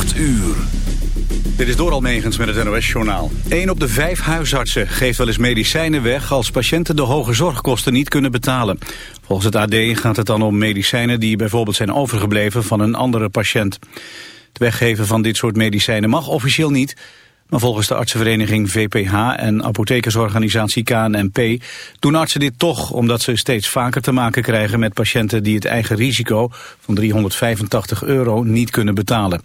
8 uur. Dit is door Almegens met het NOS-journaal. Eén op de vijf huisartsen geeft wel eens medicijnen weg... als patiënten de hoge zorgkosten niet kunnen betalen. Volgens het AD gaat het dan om medicijnen die bijvoorbeeld zijn overgebleven... van een andere patiënt. Het weggeven van dit soort medicijnen mag officieel niet... Maar volgens de artsenvereniging VPH en apothekersorganisatie KNMP doen artsen dit toch omdat ze steeds vaker te maken krijgen met patiënten die het eigen risico van 385 euro niet kunnen betalen.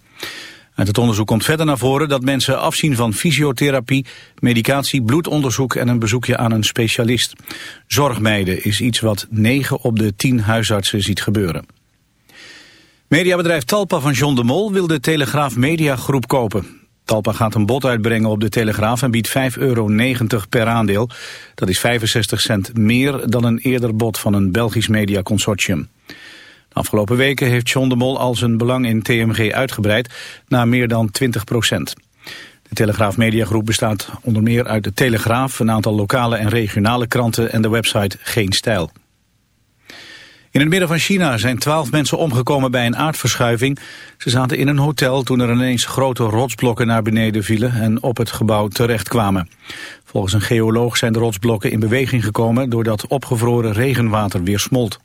Uit het onderzoek komt verder naar voren dat mensen afzien van fysiotherapie, medicatie, bloedonderzoek en een bezoekje aan een specialist. Zorgmeiden is iets wat 9 op de 10 huisartsen ziet gebeuren. Mediabedrijf Talpa van John de Mol wil de Telegraaf Media Groep kopen. Talpa gaat een bod uitbrengen op de Telegraaf en biedt 5,90 euro per aandeel. Dat is 65 cent meer dan een eerder bod van een Belgisch mediaconsortium. De afgelopen weken heeft John de Mol al zijn belang in TMG uitgebreid naar meer dan 20 procent. De Telegraaf Mediagroep bestaat onder meer uit de Telegraaf, een aantal lokale en regionale kranten en de website Geen Stijl. In het midden van China zijn twaalf mensen omgekomen bij een aardverschuiving. Ze zaten in een hotel toen er ineens grote rotsblokken naar beneden vielen en op het gebouw terechtkwamen. Volgens een geoloog zijn de rotsblokken in beweging gekomen doordat opgevroren regenwater weer smolt.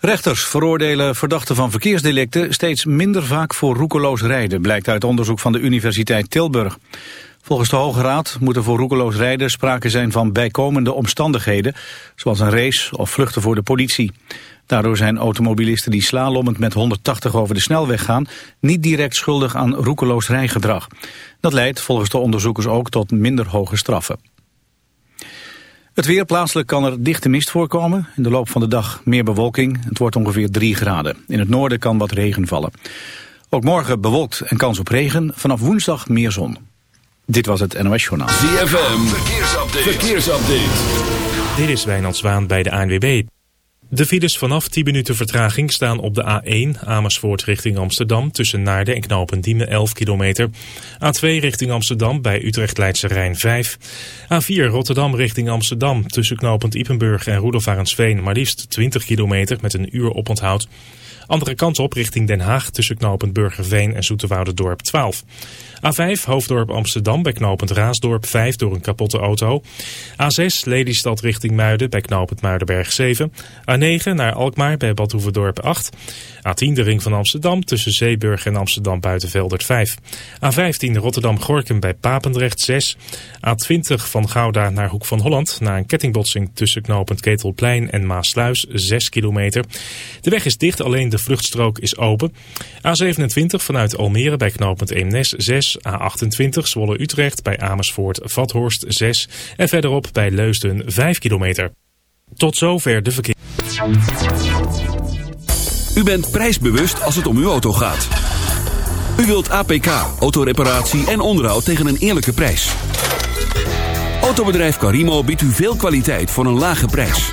Rechters veroordelen verdachten van verkeersdelicten steeds minder vaak voor roekeloos rijden, blijkt uit onderzoek van de Universiteit Tilburg. Volgens de Hoge Raad moet er voor roekeloos rijden sprake zijn van bijkomende omstandigheden, zoals een race of vluchten voor de politie. Daardoor zijn automobilisten die slalommend met 180 over de snelweg gaan niet direct schuldig aan roekeloos rijgedrag. Dat leidt volgens de onderzoekers ook tot minder hoge straffen. Het weer plaatselijk kan er dichte mist voorkomen. In de loop van de dag meer bewolking. Het wordt ongeveer 3 graden. In het noorden kan wat regen vallen. Ook morgen bewolkt en kans op regen. Vanaf woensdag meer zon. Dit was het NOS Journaal. ZFM, verkeersupdate. verkeersupdate. Dit is Wijnand Zwaan bij de ANWB. De files vanaf 10 minuten vertraging staan op de A1 Amersfoort richting Amsterdam tussen Naarden en Knopendiemen 11 kilometer. A2 richting Amsterdam bij Utrecht Leidse Rijn 5. A4 Rotterdam richting Amsterdam tussen Knopend Ipenburg en Roelofarensveen maar liefst 20 kilometer met een uur oponthoud. Andere kant op richting Den Haag tussen Knopend Burgerveen en Dorp 12. A5 Hoofddorp Amsterdam bij knooppunt Raasdorp 5 door een kapotte auto. A6 Lelystad richting Muiden bij knooppunt Muidenberg 7. A9 naar Alkmaar bij Badhoevedorp 8. A10 de ring van Amsterdam tussen Zeeburg en Amsterdam Buitenveldert 5. A15 Rotterdam-Gorkum bij Papendrecht 6. A20 van Gouda naar Hoek van Holland na een kettingbotsing tussen knooppunt Ketelplein en Maasluis 6 kilometer. De weg is dicht, alleen de vluchtstrook is open. A27 vanuit Almere bij knooppunt Eemnes 6. A28 Zwolle-Utrecht bij Amersfoort-Vathorst 6. En verderop bij Leusden 5 kilometer. Tot zover de verkeer. U bent prijsbewust als het om uw auto gaat. U wilt APK, autoreparatie en onderhoud tegen een eerlijke prijs. Autobedrijf Carimo biedt u veel kwaliteit voor een lage prijs.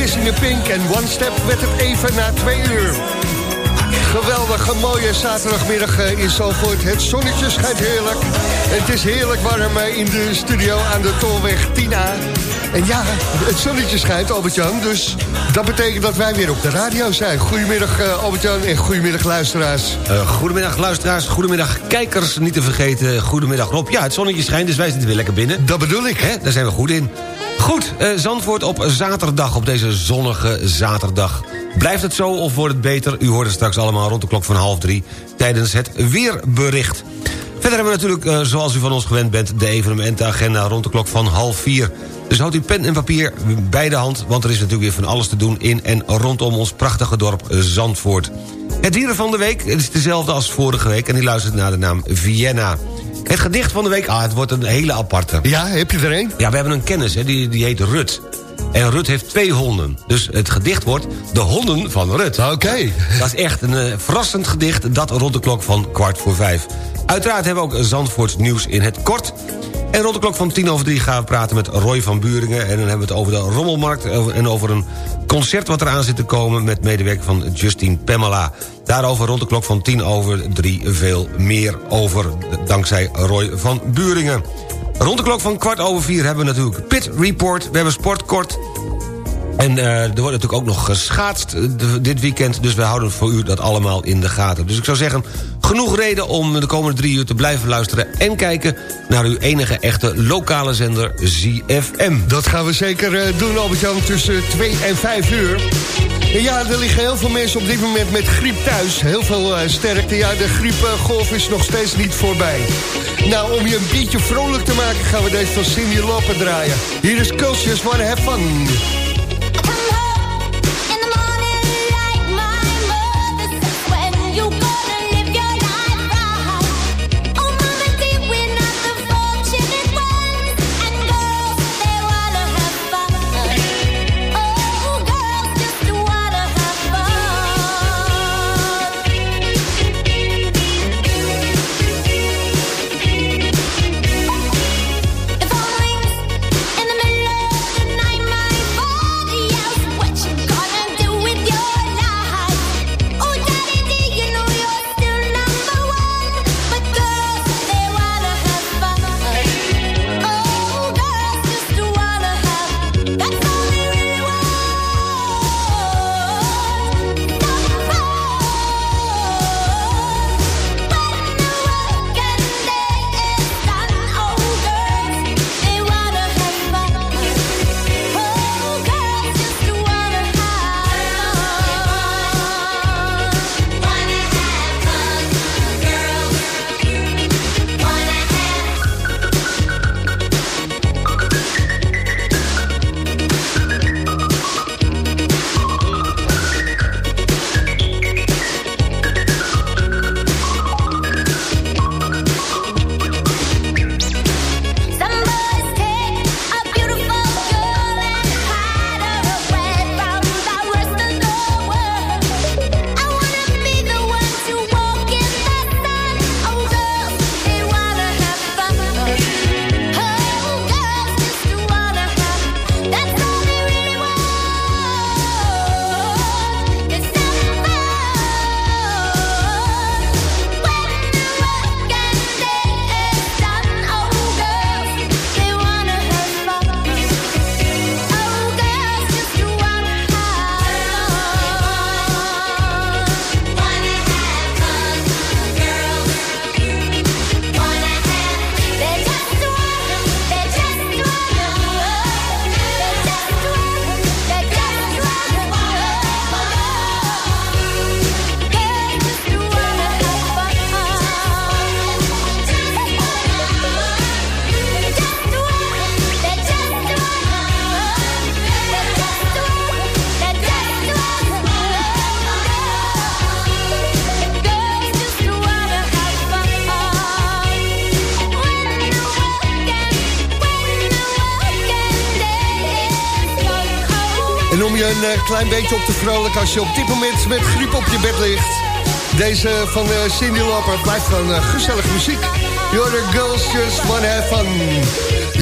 Kissing a Pink en One Step werd het even na twee uur. Geweldige, mooie zaterdagmiddag eh, in Zalvoort. Het zonnetje schijnt heerlijk. En het is heerlijk warm eh, in de studio aan de Tolweg 10A. En ja, het zonnetje schijnt, Albert-Jan. Dus dat betekent dat wij weer op de radio zijn. Goedemiddag, eh, Albert-Jan, en goedemiddag, luisteraars. Uh, goedemiddag luisteraars, goedemiddag kijkers, niet te vergeten. Goedemiddag Rob. Ja, het zonnetje schijnt, dus wij zitten weer lekker binnen. Dat bedoel ik. Hè, daar zijn we goed in. Goed, uh, Zandvoort op zaterdag, op deze zonnige zaterdag. Blijft het zo of wordt het beter? U hoort het straks allemaal rond de klok van half drie... tijdens het weerbericht. Verder hebben we natuurlijk, uh, zoals u van ons gewend bent... de evenementenagenda rond de klok van half vier. Dus houdt u pen en papier bij de hand... want er is natuurlijk weer van alles te doen in en rondom ons prachtige dorp Zandvoort. Het dieren van de week is dezelfde als vorige week... en die luistert naar de naam Vienna. Het gedicht van de week, ah, het wordt een hele aparte. Ja, heb je er een? Ja, we hebben een kennis, hè, die, die heet Rut. En Rut heeft twee honden. Dus het gedicht wordt De Honden van Rut. Oké. Okay. Dat is echt een uh, verrassend gedicht, dat rond de klok van kwart voor vijf. Uiteraard hebben we ook Zandvoorts nieuws in het kort. En rond de klok van tien over drie gaan we praten met Roy van Buringen. En dan hebben we het over de Rommelmarkt en over een concert wat eraan zit te komen... met medewerking van Justine Pamela. Daarover rond de klok van tien over drie veel meer over... dankzij Roy van Buringen. Rond de klok van kwart over vier hebben we natuurlijk Pit Report. We hebben Sportkort. En uh, er wordt natuurlijk ook nog geschaatst dit weekend... dus we houden voor u dat allemaal in de gaten. Dus ik zou zeggen, genoeg reden om de komende drie uur te blijven luisteren... en kijken naar uw enige echte lokale zender ZFM. Dat gaan we zeker uh, doen, Albert-Jan, tussen 2 en 5 uur. Ja, er liggen heel veel mensen op dit moment met griep thuis. Heel veel uh, sterkte. Ja, de griepgolf is nog steeds niet voorbij. Nou, om je een beetje vrolijk te maken... gaan we deze van Cindy Lopen draaien. Hier is Cultures Wanna Have. Een eh, klein beetje op te vrolijk als je op dit moment met griep op je bed ligt. Deze van eh, Cindy Lauper blijft van eh, gezellige muziek. You're the girls just wanna have fun.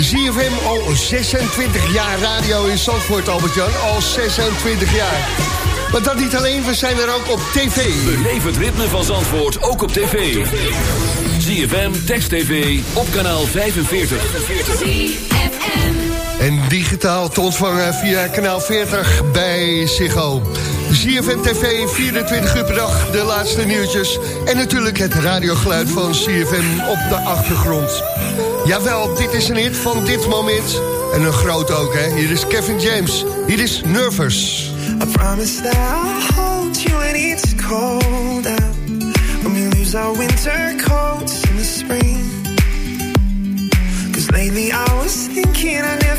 ZFM al 26 jaar radio in Zandvoort, Albert-Jan. Al 26 jaar. Maar dat niet alleen, we zijn er ook op tv. Beleef het ritme van Zandvoort ook op tv. ZFM, Text TV, op kanaal 45. En digitaal te ontvangen via kanaal 40 bij Ziggo. ZFM TV, 24 uur per dag, de laatste nieuwtjes. En natuurlijk het radiogeluid van CFM op de achtergrond. Jawel, dit is een hit van dit moment. En een groot ook, hè. Hier is Kevin James. Hier is Nervous. I promise that I'll hold you when it's cold out. When we lose our winter coats in the spring. Cause lately I was thinking I never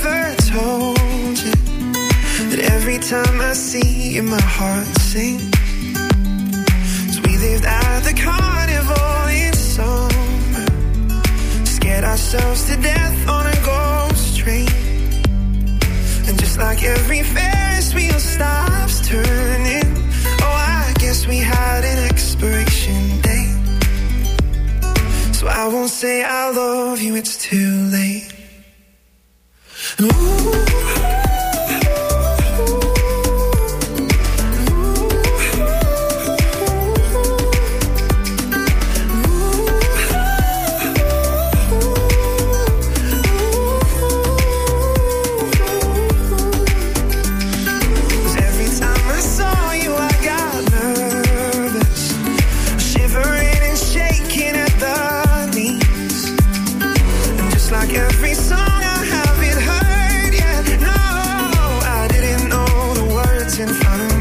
told you. That every time I see you, my heart sinks. So we lived at the carnival in summer. Scared ourselves to death on a ghost train. And just like every Ferris wheel stops turning, oh, I guess we had an expiration date. So I won't say I love you, it's too late. Ooh, time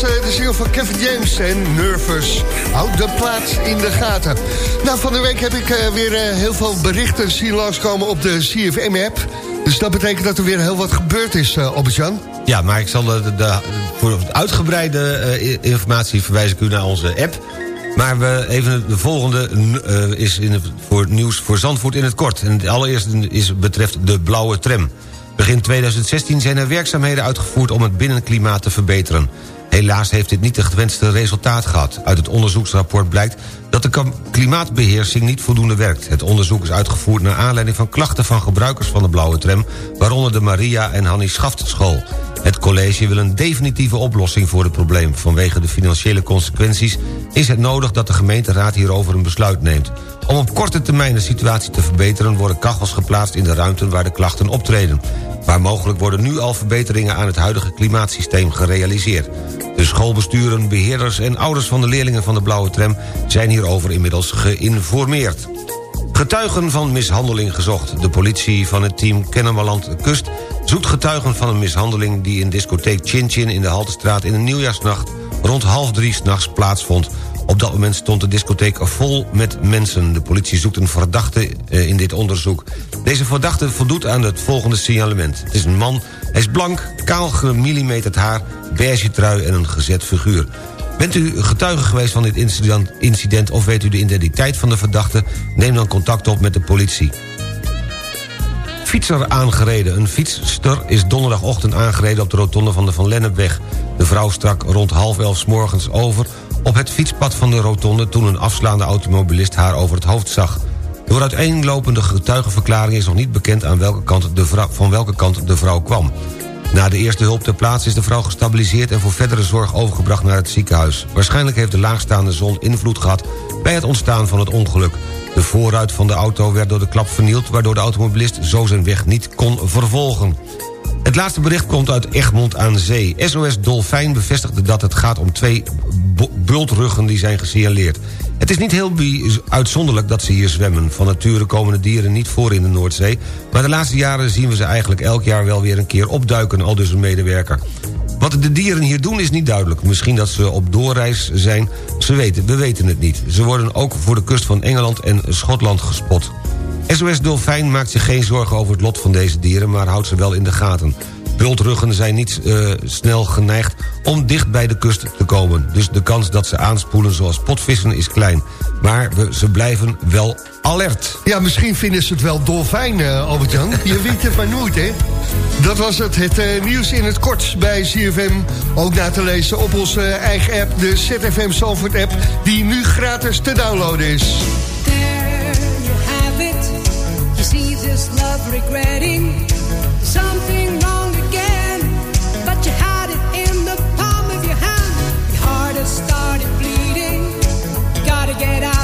was eh, de ziel van Kevin James en Nervous. Houd de plaats in de gaten. Nou, van de week heb ik eh, weer eh, heel veel berichten zien langskomen op de CFM-app. Dus dat betekent dat er weer heel wat gebeurd is, uh, Albert-Jan. Ja, maar ik zal de, voor uitgebreide informatie verwijs ik u naar onze app. Maar we even de volgende is in voor het nieuws voor Zandvoort in het kort. En het allereerste is, betreft de blauwe tram. Begin 2016 zijn er werkzaamheden uitgevoerd om het binnenklimaat te verbeteren. Helaas heeft dit niet het gewenste resultaat gehad. Uit het onderzoeksrapport blijkt dat de klimaatbeheersing niet voldoende werkt. Het onderzoek is uitgevoerd naar aanleiding van klachten van gebruikers van de blauwe tram... waaronder de Maria en Hannie Schaftschool. Het college wil een definitieve oplossing voor het probleem. Vanwege de financiële consequenties is het nodig dat de gemeenteraad hierover een besluit neemt. Om op korte termijn de situatie te verbeteren... worden kachels geplaatst in de ruimten waar de klachten optreden. Waar mogelijk worden nu al verbeteringen aan het huidige klimaatsysteem gerealiseerd. De schoolbesturen, beheerders en ouders van de leerlingen van de blauwe tram... zijn hierover inmiddels geïnformeerd. Getuigen van mishandeling gezocht. De politie van het team Kennemerland Kust zoekt getuigen van een mishandeling... die in discotheek Chin Chin in de Haltestraat in de nieuwjaarsnacht... rond half drie s'nachts plaatsvond. Op dat moment stond de discotheek vol met mensen. De politie zoekt een verdachte eh, in dit onderzoek. Deze verdachte voldoet aan het volgende signalement. Het is een man Hij is blank, kaal gemillimeterd haar, beige trui en een gezet figuur. Bent u getuige geweest van dit incident, of weet u de identiteit van de verdachte? Neem dan contact op met de politie. Fietser aangereden. Een fietster is donderdagochtend aangereden op de rotonde van de Van Lennepweg. De vrouw strak rond half elf s morgens over op het fietspad van de rotonde... toen een afslaande automobilist haar over het hoofd zag. Door uiteenlopende getuigenverklaringen is nog niet bekend... Aan welke kant de vrouw, van welke kant de vrouw kwam. Na de eerste hulp ter plaatse is de vrouw gestabiliseerd... en voor verdere zorg overgebracht naar het ziekenhuis. Waarschijnlijk heeft de laagstaande zon invloed gehad... bij het ontstaan van het ongeluk. De voorruit van de auto werd door de klap vernield... waardoor de automobilist zo zijn weg niet kon vervolgen. Het laatste bericht komt uit Egmond aan Zee. SOS Dolfijn bevestigde dat het gaat om twee bultruggen die zijn gesignaleerd. Het is niet heel uitzonderlijk dat ze hier zwemmen. Van nature komen de dieren niet voor in de Noordzee... maar de laatste jaren zien we ze eigenlijk elk jaar wel weer een keer opduiken... al dus een medewerker. Wat de dieren hier doen is niet duidelijk. Misschien dat ze op doorreis zijn, ze weten, we weten het niet. Ze worden ook voor de kust van Engeland en Schotland gespot. SOS Dolfijn maakt zich geen zorgen over het lot van deze dieren... maar houdt ze wel in de gaten. Bultruggen zijn niet eh, snel geneigd om dicht bij de kust te komen. Dus de kans dat ze aanspoelen zoals potvissen is klein. Maar we, ze blijven wel alert. Ja, misschien vinden ze het wel dolfijn, eh, Albert-Jan. Je weet het maar nooit, hè? Dat was het, het eh, nieuws in het kort bij CFM. Ook na te lezen op onze eigen app, de ZFM Zalvoort app... die nu gratis te downloaden is. There you have it. You see this love regretting something get out,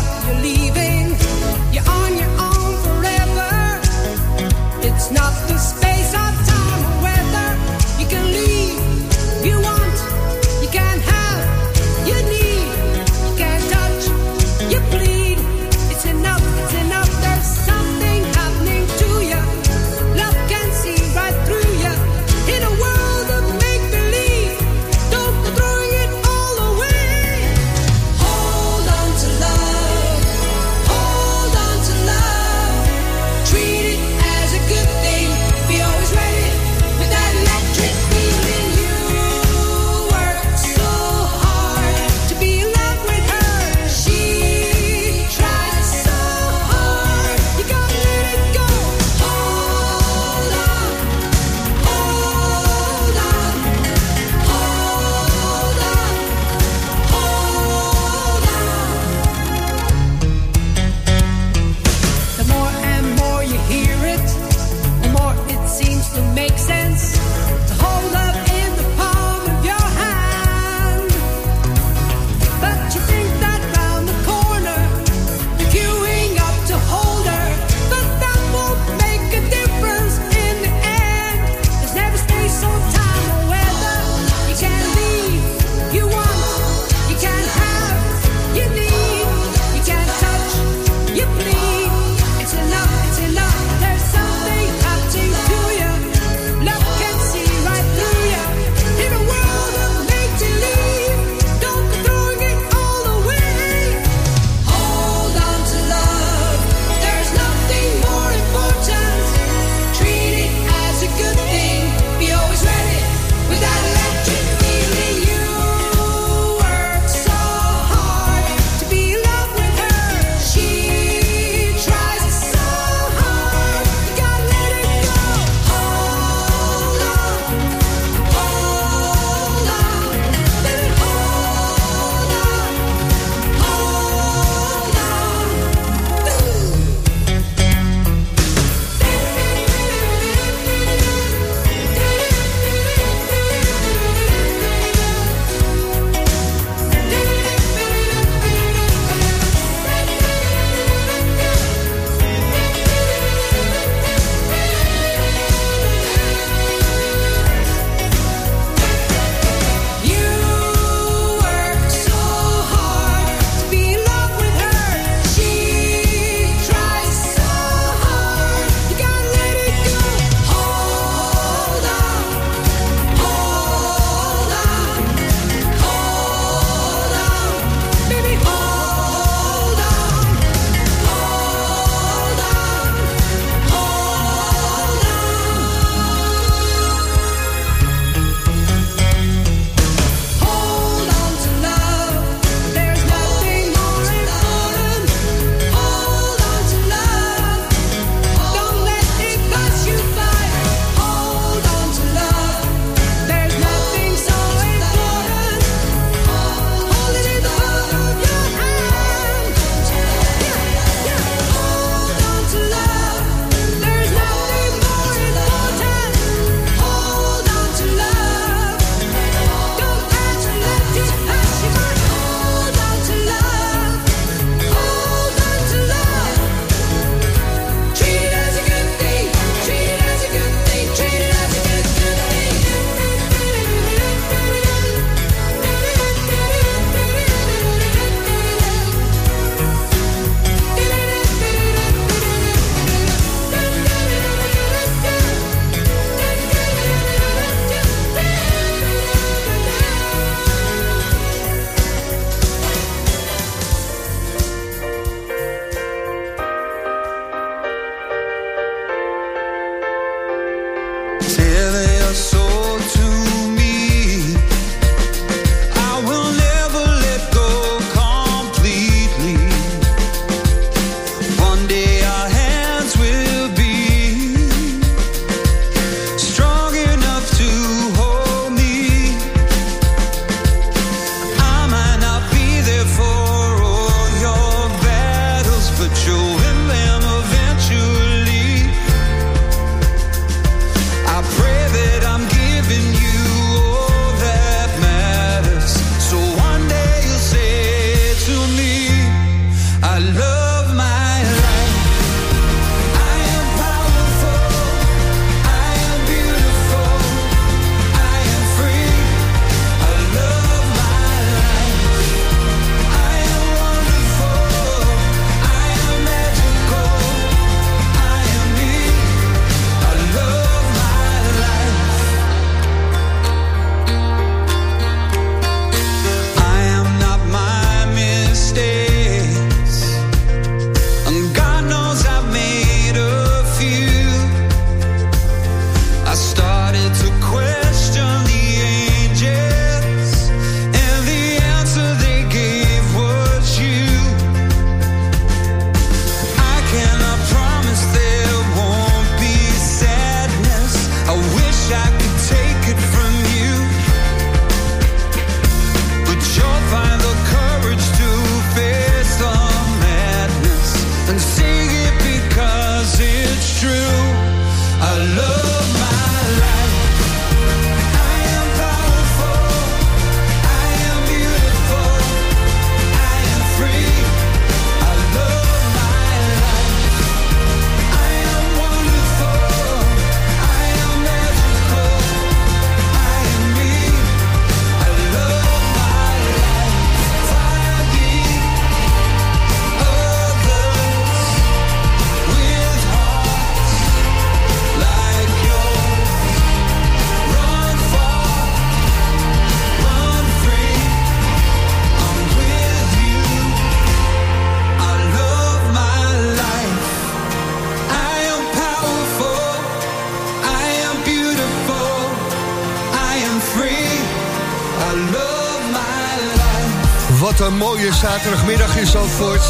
zaterdagmiddag in Zandvoort.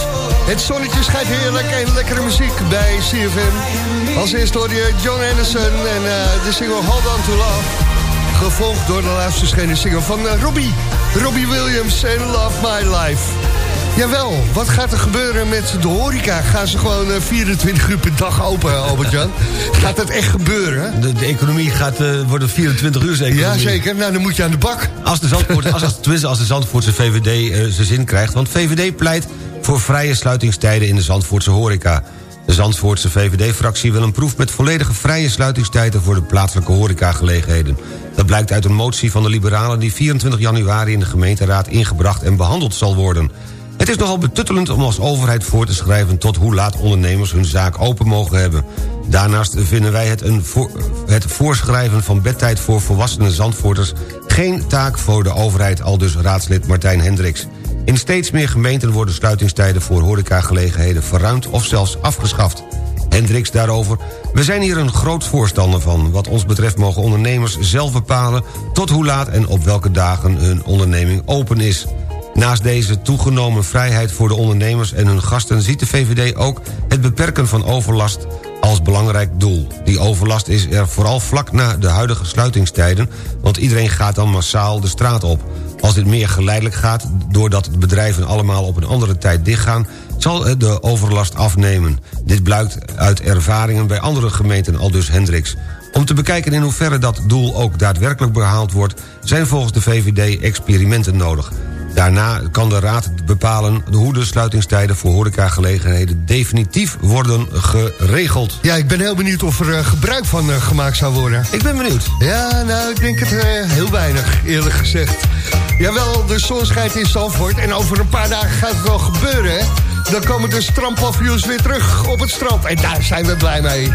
Het zonnetje schijnt heerlijk en lekkere muziek bij CFM. Als eerste hoor je John Anderson en uh, de single Hold On To Love. Gevolgd door de laatste verschenen single van uh, Robbie. Robbie Williams en Love My Life. Jawel, wat gaat er gebeuren met de horeca? Gaan ze gewoon uh, 24 uur per dag open, Albert-Jan? gaat dat echt gebeuren? De, de economie gaat uh, worden 24 uur zeker. Ja, zeker. Nou, dan moet je aan de bak. Als de Zandvoort, als, als, als de Zandvoortse VVD uh, zijn zin krijgt. Want VVD pleit voor vrije sluitingstijden in de Zandvoortse horeca. De Zandvoortse VVD-fractie wil een proef met volledige vrije sluitingstijden... voor de plaatselijke horecagelegenheden. Dat blijkt uit een motie van de Liberalen... die 24 januari in de gemeenteraad ingebracht en behandeld zal worden. Het is nogal betuttelend om als overheid voor te schrijven... tot hoe laat ondernemers hun zaak open mogen hebben. Daarnaast vinden wij het, een het voorschrijven van bedtijd voor volwassene Zandvoorters... geen taak voor de overheid, al dus raadslid Martijn Hendricks. In steeds meer gemeenten worden sluitingstijden voor horecagelegenheden verruimd of zelfs afgeschaft. Hendricks daarover. We zijn hier een groot voorstander van. Wat ons betreft mogen ondernemers zelf bepalen... tot hoe laat en op welke dagen hun onderneming open is. Naast deze toegenomen vrijheid voor de ondernemers en hun gasten... ziet de VVD ook het beperken van overlast als belangrijk doel. Die overlast is er vooral vlak na de huidige sluitingstijden... want iedereen gaat dan massaal de straat op. Als dit meer geleidelijk gaat, doordat de bedrijven allemaal op een andere tijd dichtgaan... zal de overlast afnemen. Dit blijkt uit ervaringen bij andere gemeenten, aldus Hendricks. Om te bekijken in hoeverre dat doel ook daadwerkelijk behaald wordt... zijn volgens de VVD experimenten nodig. Daarna kan de Raad bepalen hoe de sluitingstijden voor horecagelegenheden definitief worden geregeld. Ja, ik ben heel benieuwd of er uh, gebruik van uh, gemaakt zou worden. Ik ben benieuwd. Ja, nou, ik denk het uh, heel weinig, eerlijk gezegd. Jawel, de zon schijnt in Zandvoort en over een paar dagen gaat het wel gebeuren, hè? Dan komen de strandpavioens weer terug op het strand. En daar zijn we blij mee.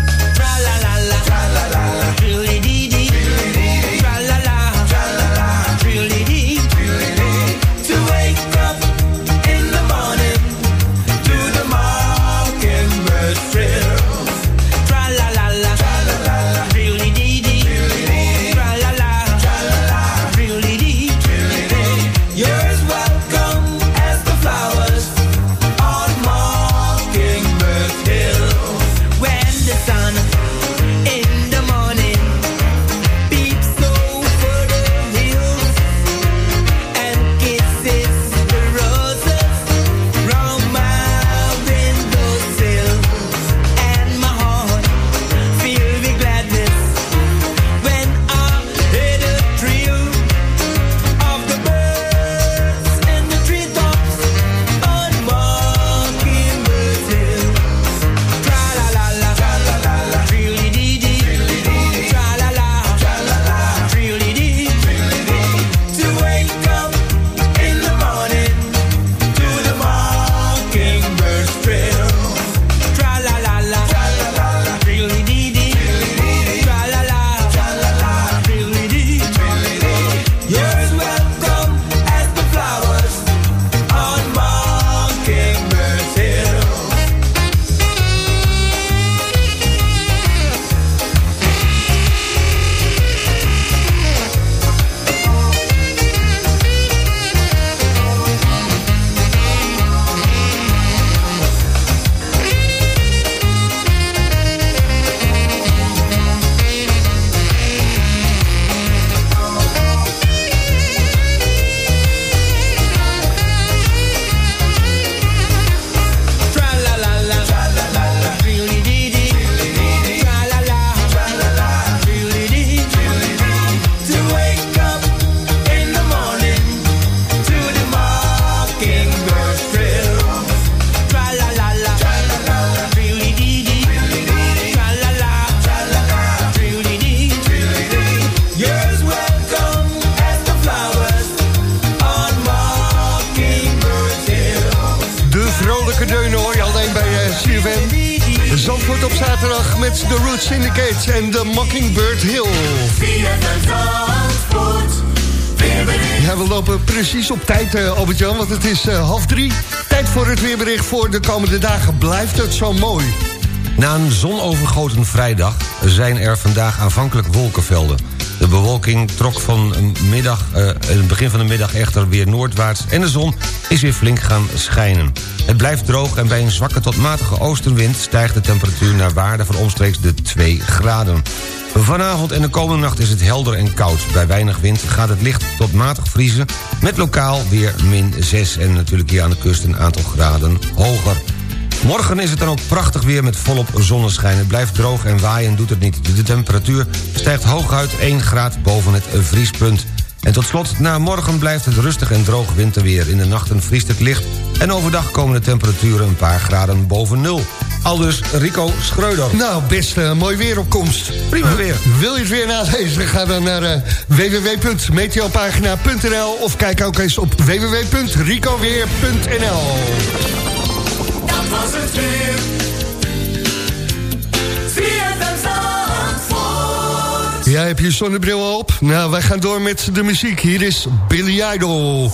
Half drie. Tijd voor het weerbericht voor de komende dagen. Blijft het zo mooi? Na een zonovergoten vrijdag zijn er vandaag aanvankelijk wolkenvelden. De bewolking trok van middag, eh, het begin van de middag echter weer noordwaarts... en de zon is weer flink gaan schijnen. Het blijft droog en bij een zwakke tot matige oostenwind... stijgt de temperatuur naar waarde van omstreeks de 2 graden. Vanavond en de komende nacht is het helder en koud. Bij weinig wind gaat het licht tot matig vriezen... met lokaal weer min 6 en natuurlijk hier aan de kust een aantal graden hoger. Morgen is het dan ook prachtig weer met volop zonneschijn. Het blijft droog en waaien doet het niet. De temperatuur stijgt hooguit 1 graad boven het vriespunt. En tot slot, na morgen blijft het rustig en droog winterweer. In de nachten vriest het licht en overdag komen de temperaturen een paar graden boven nul. Aldus Rico Schreuder. Nou, best eh, mooi weeropkomst. Prima weer. Wil je het weer nalezen? Ga dan naar eh, www.meteopagina.nl of kijk ook eens op www.ricoweer.nl Dat was het weer. ZFM Zandvoort. Ja, heb je je zonnebril al op? Nou, wij gaan door met de muziek. Hier is Billy Idol.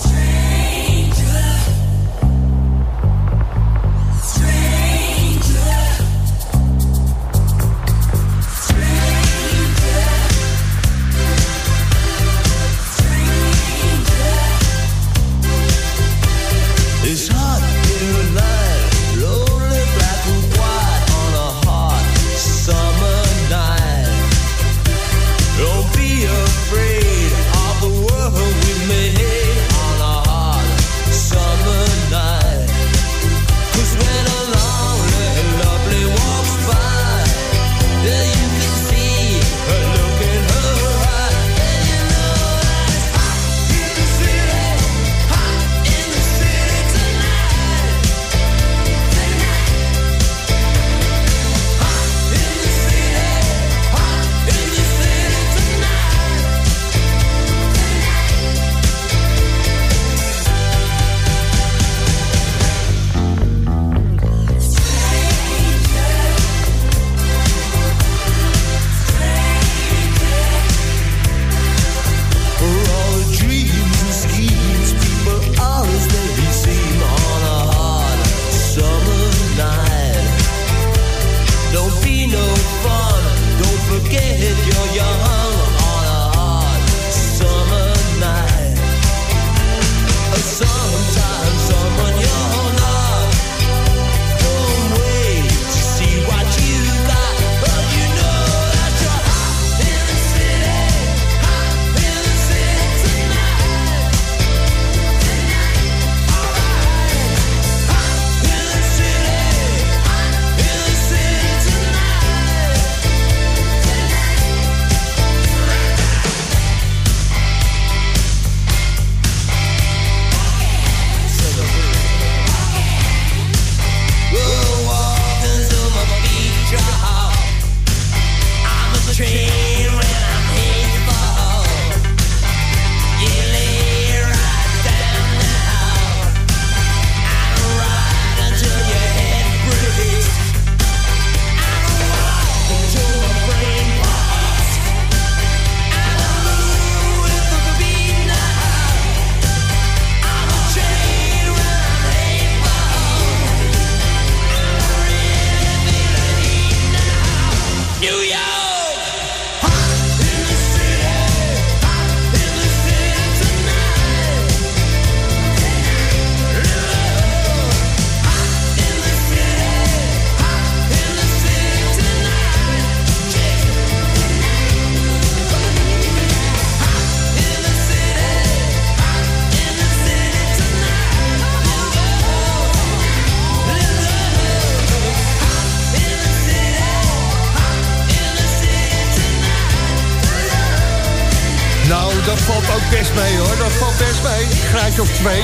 Of twee.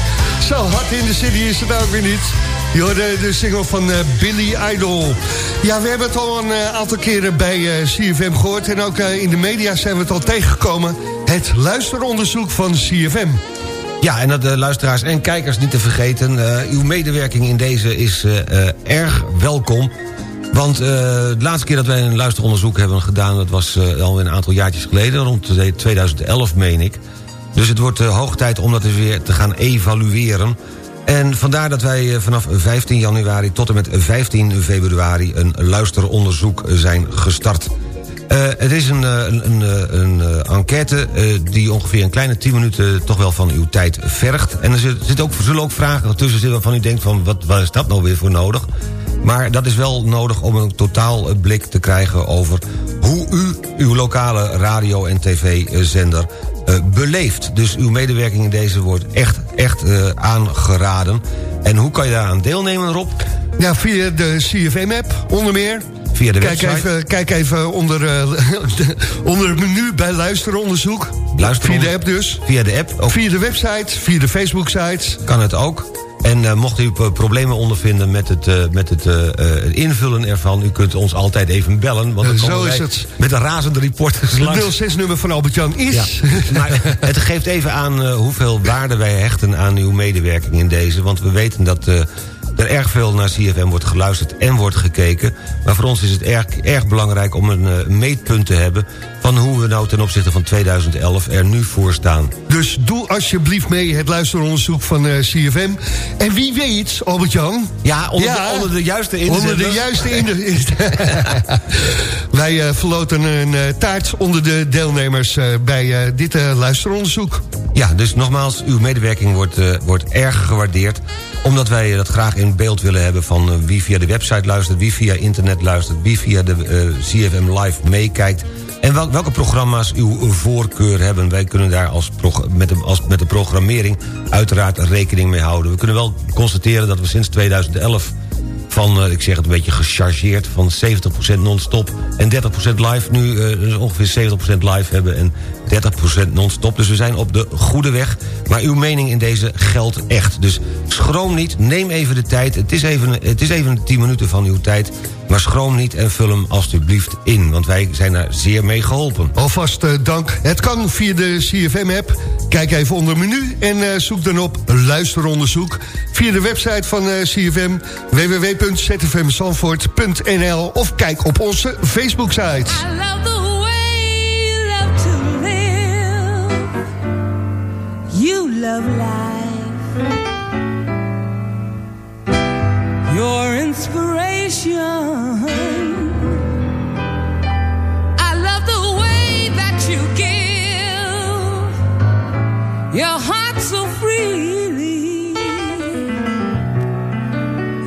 Zo hard in de city is het ook weer niet. Je hoorde de single van eh, Billy Idol. Ja, we hebben het al een eh, aantal keren bij eh, CFM gehoord. En ook in de media zijn we het al tegengekomen. Het luisteronderzoek van CFM. Ja, en dat de luisteraars en kijkers niet te vergeten... uw medewerking in deze is erg welkom. Want de laatste keer dat wij een luisteronderzoek hebben gedaan... dat was al een aantal jaartjes geleden, rond de 2011 meen ik. Dus het wordt uh, hoog tijd om dat eens weer te gaan evalueren. En vandaar dat wij eh, vanaf 15 januari tot en met 15 februari... een luisteronderzoek zijn gestart. Eh, het is een, eh, een, een, een eh, enquête eh, die ongeveer een kleine 10 minuten... toch wel van uw tijd vergt. En er zit, ook, zullen ook vragen tussen zitten waarvan u denkt... van wat, wat is dat nou weer voor nodig? Maar dat is wel nodig om een totaal blik te krijgen over... hoe u uw lokale radio- en tv-zender eh, beleeft. Dus uw medewerking in deze wordt echt, echt eh, aangeraden. En hoe kan je daaraan deelnemen, Rob? Ja, via de CFM-app, onder meer. Via de Kijk website. even, kijk even onder, eh, onder het menu bij luisteronderzoek. Luisteron- Via de app dus. Via de app. Of Via de website, via de Facebook-site. kan het ook. En eh, mocht u problemen ondervinden met het, eh, met het eh, invullen ervan... u kunt ons altijd even bellen. Want zo is het. Met een razende reporters langs. Het 06-nummer van Albert-Jan is... Ja. Maar het geeft even aan hoeveel waarde wij hechten aan uw medewerking in deze. Want we weten dat er erg veel naar CFM wordt geluisterd en wordt gekeken. Maar voor ons is het erg, erg belangrijk om een eh, meetpunt te hebben... van hoe we nou ten opzichte van 2011 er nu voor staan. Dus doe alsjeblieft mee het luisteronderzoek van eh, CFM. En wie weet, Albert-Jan... Ja, onder, De, onder de juiste inzenders. Onder de juiste in Wij eh, verloten een taart onder de deelnemers bij dit luisteronderzoek. Ja, dus nogmaals, uw medewerking wordt, wordt erg gewaardeerd omdat wij dat graag in beeld willen hebben van eh, wie via de website luistert... wie via internet luistert, wie via de eh, CFM Live meekijkt... en wel- welke programma's uw voorkeur hebben. Wij kunnen daar als, met, als met de programmering uiteraard rekening mee houden. We kunnen wel constateren dat we sinds 2011 van, eh, ik zeg het een beetje gechargeerd... van 70% non-stop en 30% live. Nu eh, dus ongeveer 70% live hebben en 30% non-stop. Dus we zijn op de goede weg. Maar uw mening in deze geldt echt. Dus schroom niet, neem even de tijd. Het is even, het is even 10 minuten van uw tijd. Maar schroom niet en vul hem alstublieft in. Want wij zijn daar zeer mee geholpen. Alvast eh, dank. Het kan via de CFM-app. Kijk even onder menu en zoek dan op luisteronderzoek. Via de website van eh, CFM www.zfmzandvoort.nl of kijk op onze Facebook-site. Love life. Your inspiration. I love the way that you give. Your heart so freely.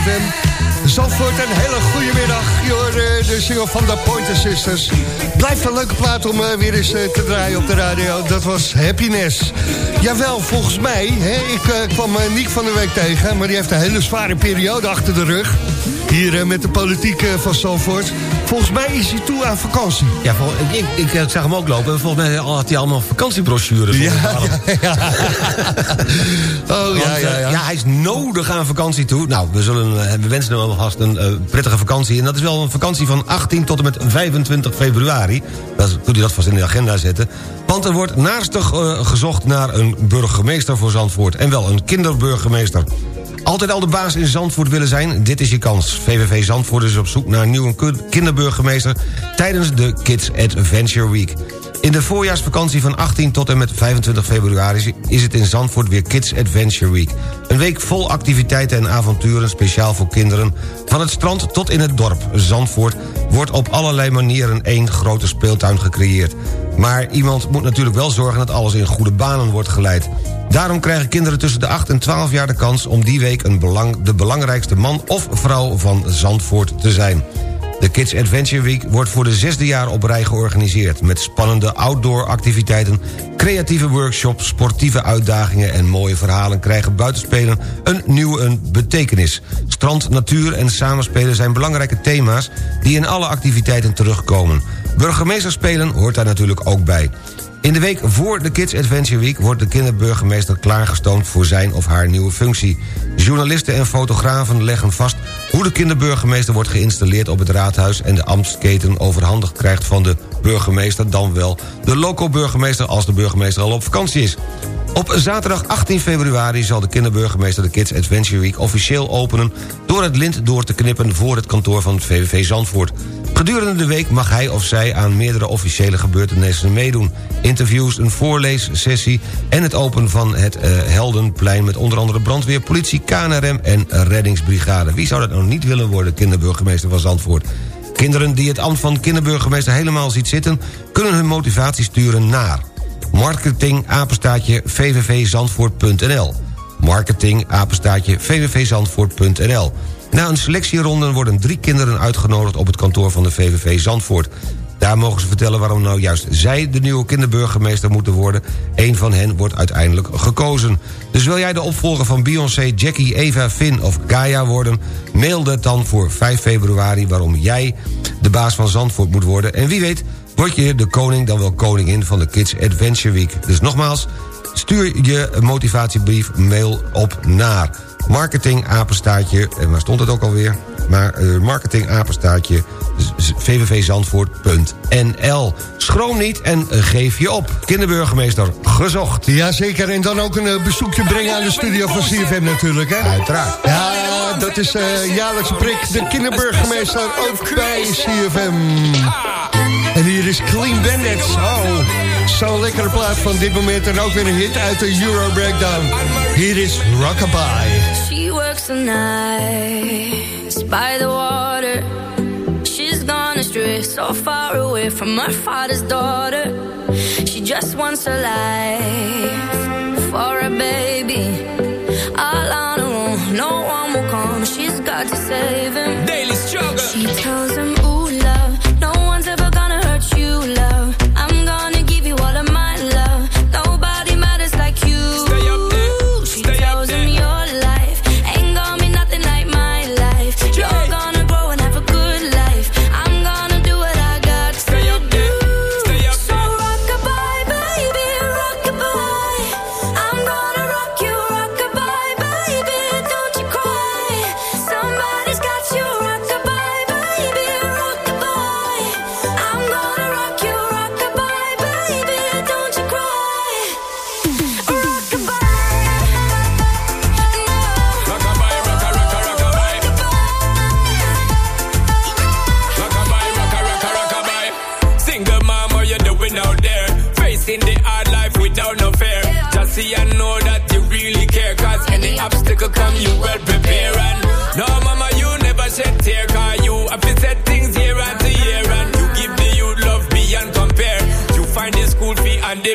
CFM. Zandvoort, een hele goede middag. Je hoorde de single van de Pointer Sisters. Blijft een leuke plaat om eh, weer eens eh, te draaien op de radio. Dat was Happiness. Jawel, volgens mij. Ik eh, kwam Niek van de week tegen... maar die heeft een hele zware periode achter de rug. Hier met de politiek van Zandvoort. Volgens mij is hij toe aan vakantie. Ja, ik, ik, ik zag hem ook lopen. Volgens mij had hij allemaal vakantiebrochures. Ja, ja, ja. Oh, ja, ja, eh, ja. hij is nodig aan vakantie toe. Nou, we, zullen, eh, we wensen hem alvast een eh, prettige vakantie. En dat is wel een vakantie van 18 tot en met 25 februari. Dat kunt u dat vast in de agenda zetten. Want er wordt naastig eh, gezocht naar een burgemeester voor Zandvoort. En wel een kinderburgemeester. Altijd al de baas in Zandvoort willen zijn? Dit is je kans. VVV Zandvoort is op zoek naar een nieuwe kinderburgemeester... tijdens de Kids Adventure Week. In de voorjaarsvakantie van 18 tot en met 25 februari... is het in Zandvoort weer Kids Adventure Week. Een week vol activiteiten en avonturen speciaal voor kinderen... van het strand tot in het dorp. Zandvoort wordt op allerlei manieren één grote speeltuin gecreëerd. Maar iemand moet natuurlijk wel zorgen dat alles in goede banen wordt geleid. Daarom krijgen kinderen tussen de 8 en 12 jaar de kans... om die week een belang, de belangrijkste man of vrouw van Zandvoort te zijn. De Kids Adventure Week wordt voor de zesde jaar op rij georganiseerd... met spannende outdoor activiteiten, creatieve workshops... sportieve uitdagingen en mooie verhalen krijgen buitenspelen... een nieuwe betekenis. Strand, natuur en samenspelen zijn belangrijke thema's... die in alle activiteiten terugkomen. Burgemeesterspelen hoort daar natuurlijk ook bij. In de week voor de Kids Adventure Week wordt de kinderburgemeester klaargestoomd voor zijn of haar nieuwe functie. Journalisten en fotografen leggen vast hoe de kinderburgemeester wordt geïnstalleerd op het raadhuis en de ambtsketen overhandigd krijgt van de burgemeester, dan wel de loco-burgemeester als de burgemeester al op vakantie is. Op zaterdag 18 februari zal de kinderburgemeester de Kids Adventure Week officieel openen... door het lint door te knippen voor het kantoor van het VVV Zandvoort. Gedurende de week mag hij of zij aan meerdere officiële gebeurtenissen meedoen. Interviews, een voorleessessie en het openen van het eh, Heldenplein... met onder andere brandweer, politie, KNRM en reddingsbrigade. Wie zou dat nou niet willen worden, kinderburgemeester van Zandvoort? Kinderen die het ambt van kinderburgemeester helemaal ziet zitten... kunnen hun motivatie sturen naar marketing vvvzandvoort.nl marketing vvvzandvoort.nl Na een selectieronde worden drie kinderen uitgenodigd... op het kantoor van de VVV Zandvoort. Daar mogen ze vertellen waarom nou juist zij de nieuwe kinderburgemeester moeten worden. Eén van hen wordt uiteindelijk gekozen. Dus wil jij de opvolger van Beyoncé, Jackie, Eva, Finn of Gaia worden... mail dat dan voor 5 februari waarom jij de baas van Zandvoort moet worden. En wie weet word je de koning dan wel koningin van de Kids Adventure Week. Dus nogmaals, stuur je motivatiebrief mail op naar marketingapenstaartje... en waar stond het ook alweer? Maar eh, marketingapenstaartje vvvzandvoort.nl. Schroom niet en eh, geef je op. Kinderburgemeester gezocht. Jazeker, en dan ook een eh, bezoekje brengen aan de studio van CFM natuurlijk, hè? Uiteraard. Ja, dat is eh jaarlijkse prik. De kinderburgemeester ook bij CFM. En hier is Clean Bandits. Oh, zo'n lekkere plaat van dit moment. En ook weer een hit uit de Euro Breakdown. Hier is Rockabye. She works the nights by the water. She's gone astray, so far away from her father's daughter. She just wants a life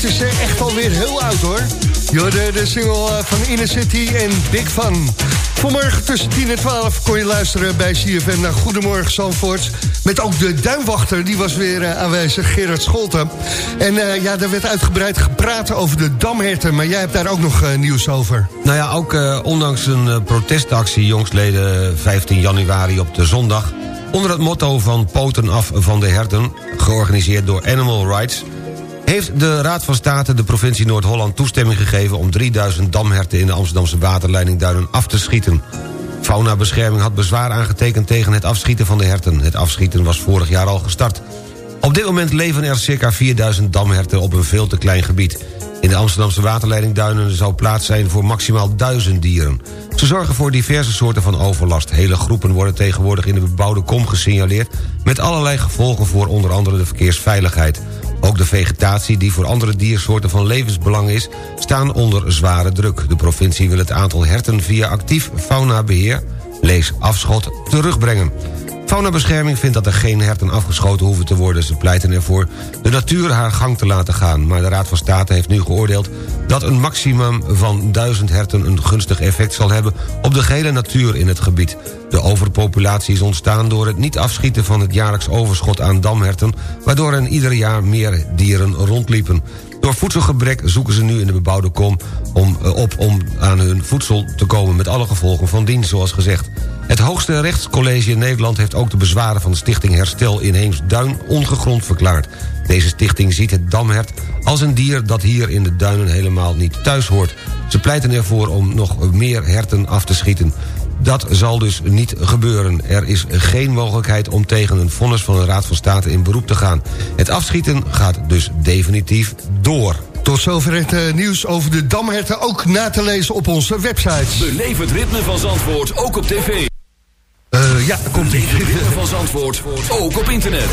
dit is eh, echt alweer heel oud hoor. Je de single eh, van Inner City en Big Fun. Vanmorgen tussen 10 en 12 kon je luisteren bij CFM naar Goedemorgen Zandvoort. Met ook de duimwachter, die was weer eh, aanwezig, Gerard Scholten. En ja, daar werd uitgebreid gepraat over de damherten. Maar jij hebt daar ook nog nieuws over. Nou ja, ook ondanks een protestactie jongstleden 15 januari op de zondag... onder het motto van poten af van de herten... georganiseerd door Animal Rights... heeft de Raad van State de provincie Noord-Holland toestemming gegeven... om 3000 damherten in de Amsterdamse waterleiding Duinen af te schieten. Faunabescherming had bezwaar aangetekend tegen het afschieten van de herten. Het afschieten was vorig jaar al gestart. Op dit moment leven er circa 4000 damherten op een veel te klein gebied. In de Amsterdamse waterleiding Duinen zou plaats zijn voor maximaal 1000 dieren. Ze zorgen voor diverse soorten van overlast. Hele groepen worden tegenwoordig in de bebouwde kom gesignaleerd... met allerlei gevolgen voor onder andere de verkeersveiligheid. Ook de vegetatie, die voor andere diersoorten van levensbelang is... staan onder zware druk. De provincie wil het aantal herten via actief faunabeheer... lees afschot, terugbrengen. Faunabescherming vindt dat er geen herten afgeschoten hoeven te worden. Ze pleiten ervoor de natuur haar gang te laten gaan. Maar de Raad van State heeft nu geoordeeld... dat een maximum van 1000 herten een gunstig effect zal hebben... op de gehele natuur in het gebied. De overpopulatie is ontstaan door het niet afschieten van het jaarlijks overschot aan damherten... waardoor er ieder jaar meer dieren rondliepen. Door voedselgebrek zoeken ze nu in de bebouwde kom om, eh, op om aan hun voedsel te komen... met alle gevolgen van dien, zoals gezegd. Het hoogste rechtscollege in Nederland heeft ook de bezwaren van de stichting Herstel Inheems Duin ongegrond verklaard. Deze stichting ziet het damhert als een dier dat hier in de duinen helemaal niet thuis hoort. Ze pleiten ervoor om nog meer herten af te schieten. Dat zal dus niet gebeuren. Er is geen mogelijkheid om tegen een vonnis van de Raad van State in beroep te gaan. Het afschieten gaat dus definitief door. Tot zover het eh, nieuws over de damherten ook na te lezen op onze website. Beleef het ritme van Zandvoort ook op tv. Eh, ja, komt ie. Ritme van Zandvoort ook op internet.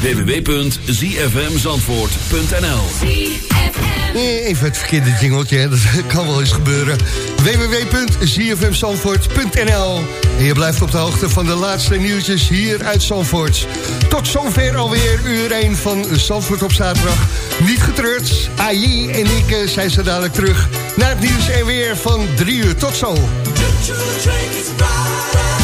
www.zfmzandvoort.nl Eh, Even het verkeerde jingeltje, dat kan wel eens gebeuren. www.zfmzandvoort.nl En je blijft op de hoogte van de laatste nieuwtjes hier uit Zandvoort. Tot zover alweer uur 1 van Zandvoort op zaterdag. Niet getreurd, AI en ik eh, zijn zo dadelijk terug... naar het nieuws en weer van 3 uur. Tot zo. Choo-choo train is right.